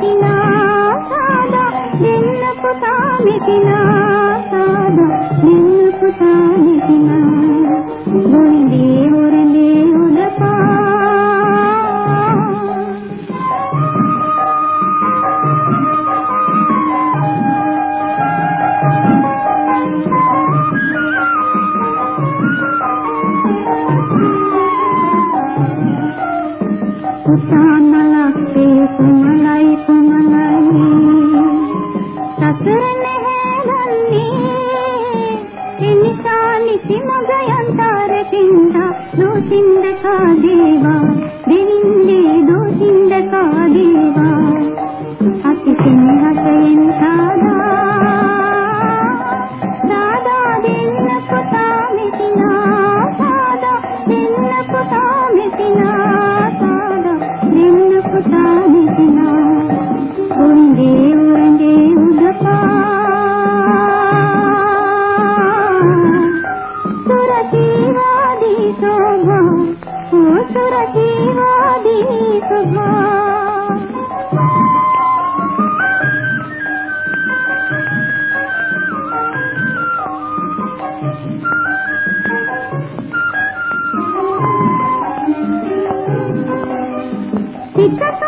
తామెకినా సాదా నిన్నకు తామెకినా නුසින්ද කාදී? मुस्कुरती वादी सुबह दिक्कत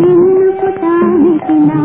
निम्न पुता निकला